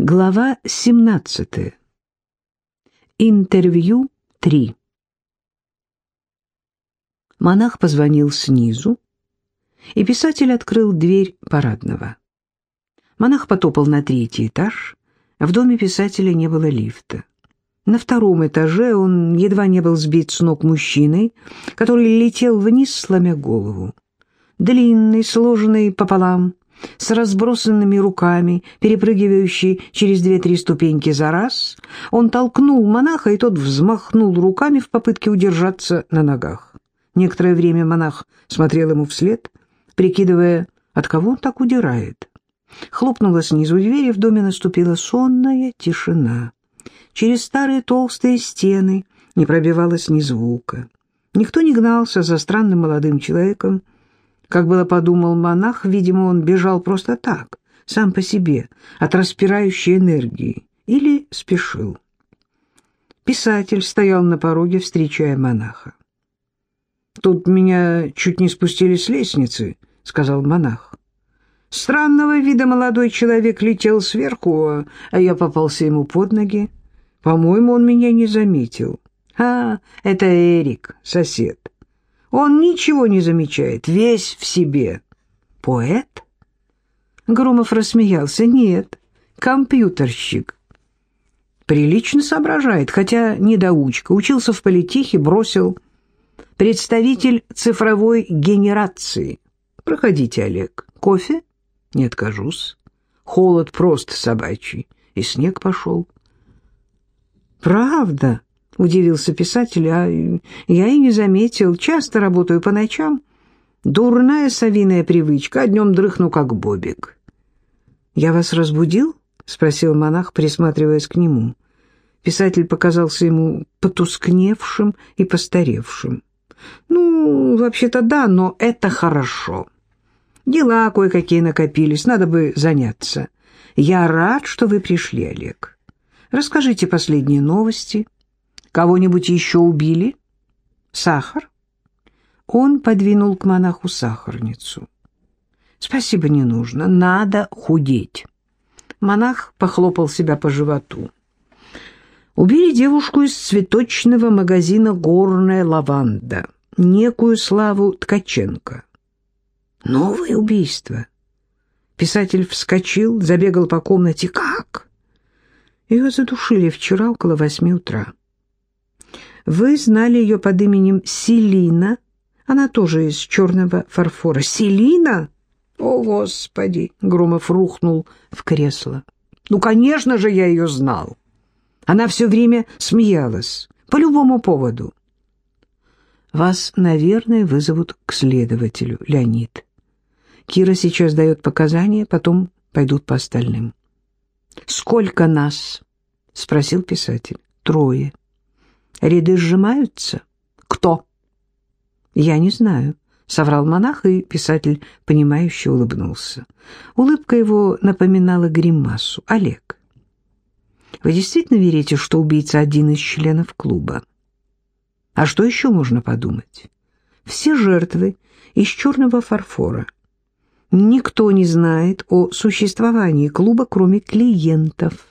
Глава 17. Интервью 3. Монах позвонил снизу, и писатель открыл дверь парадного. Монах потопал на третий этаж, в доме писателя не было лифта. На втором этаже он едва не был сбит с ног мужчиной, который летел вниз, сломя голову. Длинный, сложенный пополам, с разбросанными руками, перепрыгивающий через две-три ступеньки за раз, он толкнул монаха, и тот взмахнул руками в попытке удержаться на ногах. Некоторое время монах смотрел ему вслед, прикидывая, от кого он так удирает. Хлопнула снизу дверь, и в доме наступила сонная тишина. Через старые толстые стены не пробивалось ни звука. Никто не гнался за странным молодым человеком, как было подумал монах, видимо, он бежал просто так, сам по себе, от распирающей энергии, или спешил. Писатель стоял на пороге, встречая монаха. «Тут меня чуть не спустили с лестницы», — сказал монах. Странного вида молодой человек летел сверху, а я попался ему под ноги. По-моему, он меня не заметил. А, это Эрик, сосед. Он ничего не замечает, весь в себе. Поэт? Громов рассмеялся. Нет, компьютерщик. Прилично соображает, хотя недоучка. Учился в политехе, бросил. Представитель цифровой генерации. Проходите, Олег. Кофе? Не откажусь. Холод просто собачий. И снег пошел. Правда? — удивился писатель, — а я и не заметил. Часто работаю по ночам. Дурная совиная привычка, а днем дрыхну, как бобик. — Я вас разбудил? — спросил монах, присматриваясь к нему. Писатель показался ему потускневшим и постаревшим. — Ну, вообще-то да, но это хорошо. Дела кое-какие накопились, надо бы заняться. Я рад, что вы пришли, Олег. Расскажите последние новости. — Кого-нибудь еще убили? Сахар? Он подвинул к монаху сахарницу. Спасибо, не нужно. Надо худеть. Монах похлопал себя по животу. Убили девушку из цветочного магазина «Горная лаванда», некую Славу Ткаченко. Новое убийство. Писатель вскочил, забегал по комнате. Как? Ее задушили вчера около восьми утра. Вы знали ее под именем Селина. Она тоже из черного фарфора. Селина? О, Господи! Громов рухнул в кресло. Ну, конечно же, я ее знал. Она все время смеялась. По любому поводу. Вас, наверное, вызовут к следователю, Леонид. Кира сейчас дает показания, потом пойдут по остальным. «Сколько нас?» — спросил писатель. «Трое». Ряды сжимаются? Кто? Я не знаю, соврал монах, и писатель, понимающе улыбнулся. Улыбка его напоминала гримасу. Олег, вы действительно верите, что убийца один из членов клуба? А что еще можно подумать? Все жертвы из черного фарфора. Никто не знает о существовании клуба, кроме клиентов.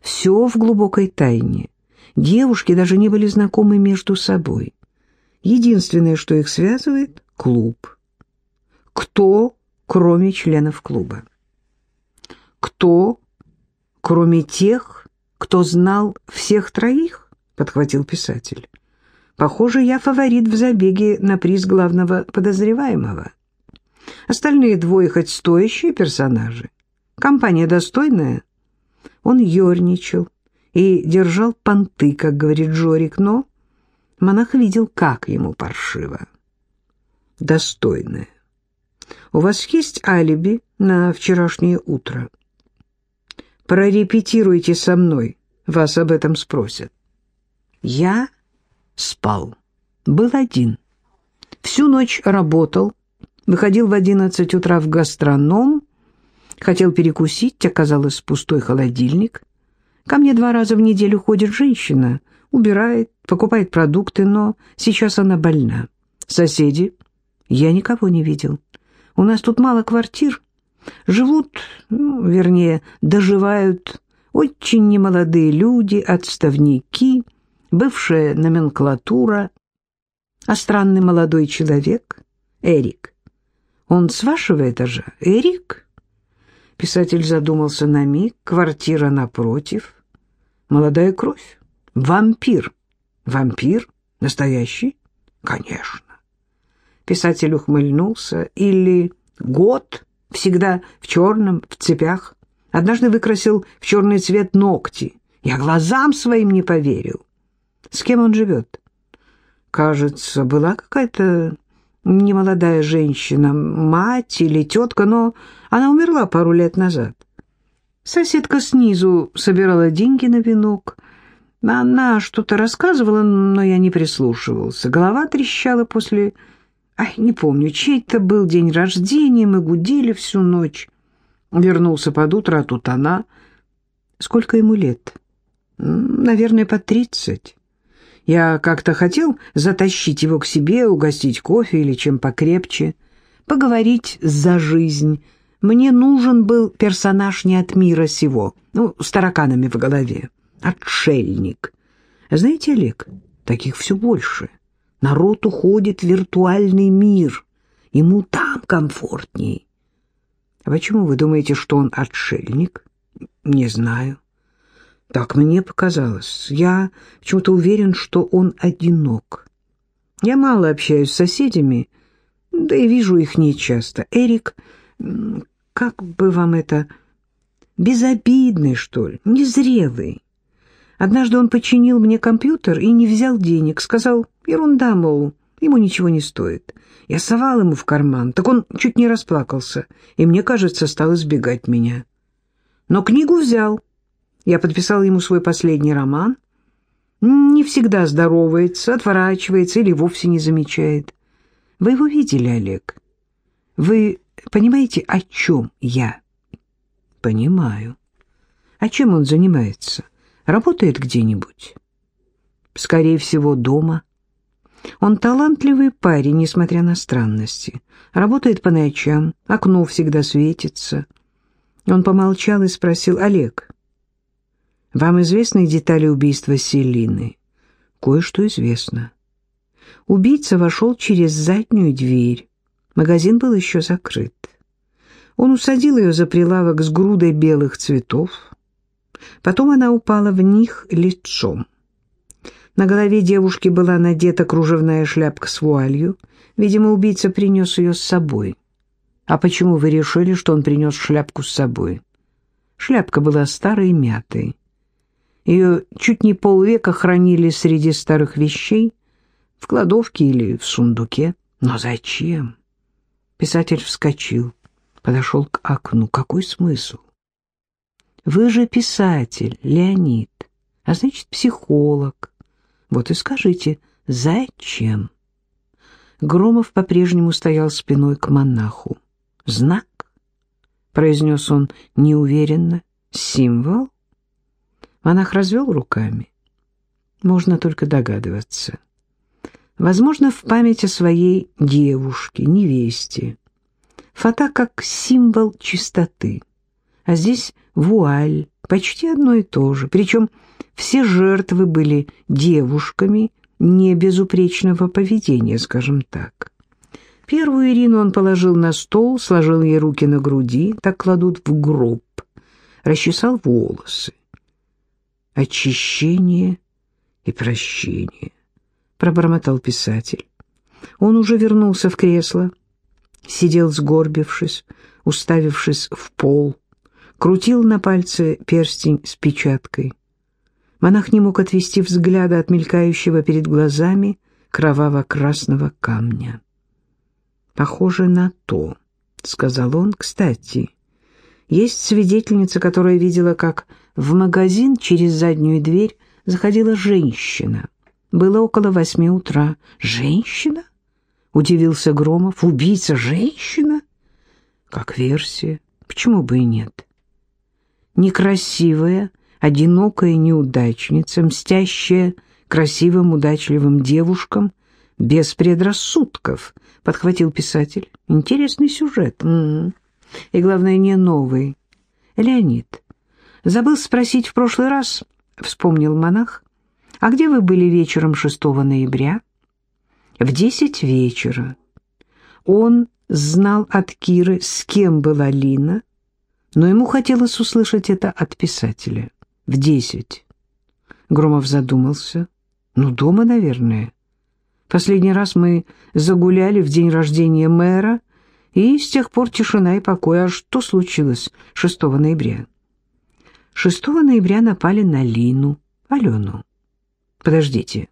Все в глубокой тайне. Девушки даже не были знакомы между собой. Единственное, что их связывает — клуб. Кто, кроме членов клуба? Кто, кроме тех, кто знал всех троих? Подхватил писатель. Похоже, я фаворит в забеге на приз главного подозреваемого. Остальные двое хоть стоящие персонажи. Компания достойная. Он ерничал, и держал понты, как говорит Жорик, но монах видел, как ему паршиво. Достойное. У вас есть алиби на вчерашнее утро? Прорепетируйте со мной, вас об этом спросят. Я спал. Был один. Всю ночь работал, выходил в одиннадцать утра в гастроном, хотел перекусить, оказалось пустой холодильник. Ко мне два раза в неделю ходит женщина, убирает, покупает продукты, но сейчас она больна. Соседи? Я никого не видел. У нас тут мало квартир. Живут, ну, вернее, доживают очень немолодые люди, отставники, бывшая номенклатура, а странный молодой человек, Эрик. Он с вашего этажа? Эрик? Писатель задумался на миг. Квартира напротив. Молодая кровь. Вампир. Вампир? Настоящий? Конечно. Писатель ухмыльнулся. Или год, всегда в черном, в цепях. Однажды выкрасил в черный цвет ногти. Я глазам своим не поверил. С кем он живет? Кажется, была какая-то немолодая женщина, мать или тетка, но она умерла пару лет назад. Соседка снизу собирала деньги на венок. Она что-то рассказывала, но я не прислушивался. Голова трещала после... Ай, не помню, чей-то был день рождения, мы гудели всю ночь. Вернулся под утро, а тут она... Сколько ему лет? Наверное, по тридцать. Я как-то хотел затащить его к себе, угостить кофе или чем покрепче, поговорить за жизнь. Мне нужен был персонаж не от мира сего, ну, с тараканами в голове. Отшельник. Знаете, Олег, таких все больше. Народ уходит в виртуальный мир. Ему там комфортней. А почему вы думаете, что он отшельник? Не знаю. Так мне показалось. Я почему-то уверен, что он одинок. Я мало общаюсь с соседями, да и вижу их нечасто. Эрик, как бы вам это... Безобидный, что ли, незрелый. Однажды он починил мне компьютер и не взял денег. Сказал, ерунда, мол, ему ничего не стоит. Я совал ему в карман, так он чуть не расплакался, и, мне кажется, стал избегать меня. Но книгу взял. Я подписал ему свой последний роман. Не всегда здоровается, отворачивается или вовсе не замечает. Вы его видели, Олег? Вы понимаете, о чем я? Понимаю. А чем он занимается? Работает где-нибудь? Скорее всего, дома. Он талантливый парень, несмотря на странности. Работает по ночам, окно всегда светится. Он помолчал и спросил, «Олег, вам известны детали убийства Селины?» «Кое-что известно». Убийца вошел через заднюю дверь. Магазин был еще закрыт. Он усадил ее за прилавок с грудой белых цветов. Потом она упала в них лицом. На голове девушки была надета кружевная шляпка с вуалью. Видимо, убийца принес ее с собой. А почему вы решили, что он принес шляпку с собой? Шляпка была старой и мятой. Ее чуть не полвека хранили среди старых вещей, в кладовке или в сундуке. Но зачем? Писатель вскочил, подошел к окну. Какой смысл? Вы же писатель, Леонид, а значит психолог. Вот и скажите, зачем? Громов по-прежнему стоял спиной к монаху. «Знак?» — произнес он неуверенно. «Символ?» Монах развел руками. Можно только догадываться. Возможно, в память о своей девушке, невесте. Фата как символ чистоты. А здесь вуаль, почти одно и то же. Причем все жертвы были девушками не безупречного поведения, скажем так. Первую Ирину он положил на стол, сложил ей руки на груди, так кладут в гроб, расчесал волосы очищение и прощение, пробормотал писатель. Он уже вернулся в кресло, сидел сгорбившись, уставившись в пол, крутил на пальце перстень с печаткой. Монах не мог отвести взгляда от мелькающего перед глазами кроваво-красного камня. «Похоже на то», — сказал он. «Кстати, есть свидетельница, которая видела, как в магазин через заднюю дверь заходила женщина. Было около восьми утра. «Женщина?» — удивился Громов. «Убийца женщина?» «Как версия. Почему бы и нет?» Некрасивая, одинокая неудачница, мстящая красивым, удачливым девушкам, без предрассудков, — подхватил писатель. Интересный сюжет. М -м -м. И, главное, не новый. Леонид, забыл спросить в прошлый раз, вспомнил монах, а где вы были вечером 6 ноября? В десять вечера. Он знал от Киры, с кем была Лина, но ему хотелось услышать это от писателя. В десять. Громов задумался. Ну, дома, наверное. Последний раз мы загуляли в день рождения мэра, и с тех пор тишина и покой. А что случилось 6 ноября? 6 ноября напали на Лину, Алену. Подождите.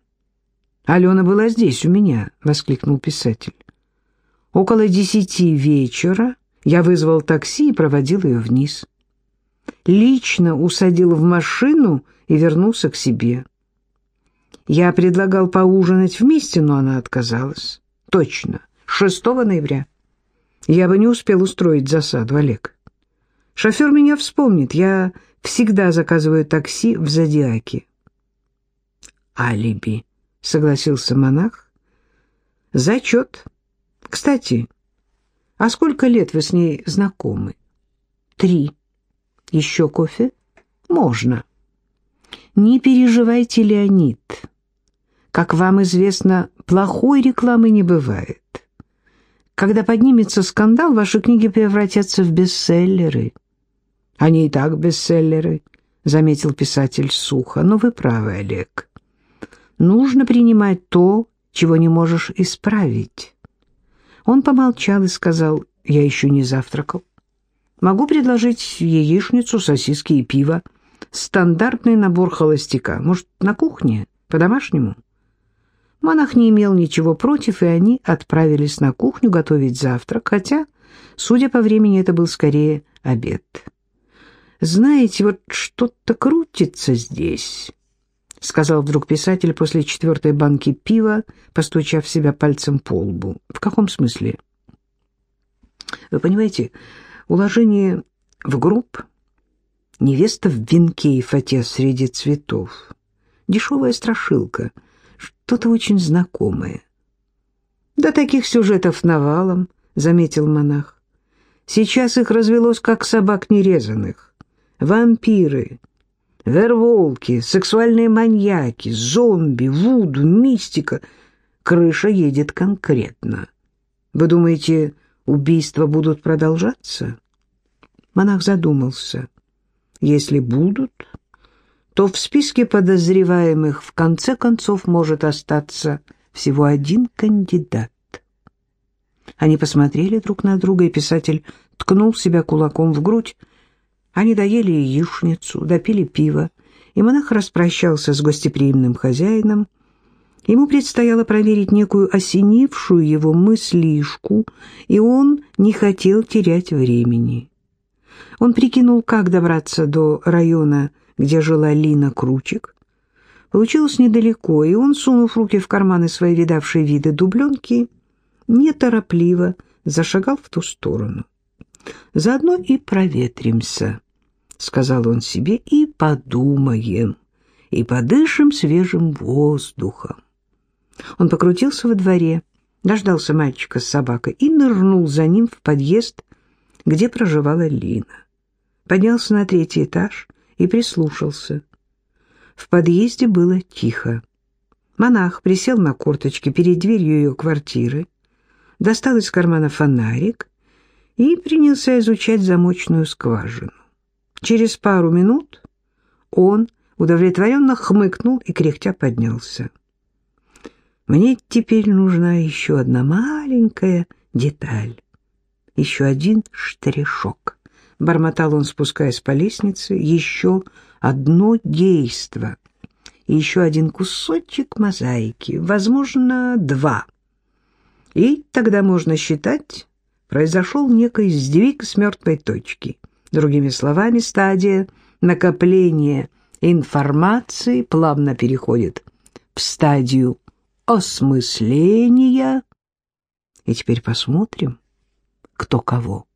Алена была здесь, у меня, — воскликнул писатель. Около десяти вечера я вызвал такси и проводил ее вниз. Лично усадил в машину и вернулся к себе. Я предлагал поужинать вместе, но она отказалась. Точно, 6 ноября. Я бы не успел устроить засаду, Олег. Шофер меня вспомнит, я всегда заказываю такси в «Зодиаке». «Алиби», — согласился монах. «Зачет. Кстати, а сколько лет вы с ней знакомы?» «Три. Еще кофе?» «Можно». «Не переживайте, Леонид. Как вам известно, плохой рекламы не бывает. Когда поднимется скандал, ваши книги превратятся в бестселлеры». «Они и так бестселлеры», — заметил писатель сухо. «Но вы правы, Олег. Нужно принимать то, чего не можешь исправить». Он помолчал и сказал, «Я еще не завтракал. Могу предложить яичницу, сосиски и пиво. Стандартный набор холостяка. Может, на кухне? По-домашнему?» Монах не имел ничего против, и они отправились на кухню готовить завтрак, хотя, судя по времени, это был скорее обед. «Знаете, вот что-то крутится здесь», — сказал вдруг писатель после четвертой банки пива, постучав себя пальцем по лбу. «В каком смысле?» «Вы понимаете, уложение в гроб, невеста в венке и фате среди цветов, дешевая страшилка, что-то очень знакомое». «Да таких сюжетов навалом», — заметил монах. «Сейчас их развелось, как собак нерезанных. Вампиры, верволки, сексуальные маньяки, зомби, вуду, мистика. Крыша едет конкретно. Вы думаете, убийства будут продолжаться? Монах задумался. Если будут, то в списке подозреваемых в конце концов может остаться всего один кандидат. Они посмотрели друг на друга, и писатель ткнул себя кулаком в грудь, они доели яичницу, допили пиво, и монах распрощался с гостеприимным хозяином. Ему предстояло проверить некую осенившую его мыслишку, и он не хотел терять времени. Он прикинул, как добраться до района, где жила Лина Кручик. Получилось недалеко, и он, сунув руки в карманы своей видавшей виды дубленки, неторопливо зашагал в ту сторону. Заодно и проветримся. — сказал он себе, — и подумаем, и подышим свежим воздухом. Он покрутился во дворе, дождался мальчика с собакой и нырнул за ним в подъезд, где проживала Лина. Поднялся на третий этаж и прислушался. В подъезде было тихо. Монах присел на корточки перед дверью ее квартиры, достал из кармана фонарик и принялся изучать замочную скважину. Через пару минут он удовлетворенно хмыкнул и кряхтя поднялся. «Мне теперь нужна еще одна маленькая деталь, еще один штришок», — бормотал он, спускаясь по лестнице, «еще одно действо, еще один кусочек мозаики, возможно, два. И тогда можно считать, произошел некий сдвиг с мертвой точки». Другими словами, стадия накопления информации плавно переходит в стадию осмысления. И теперь посмотрим, кто кого.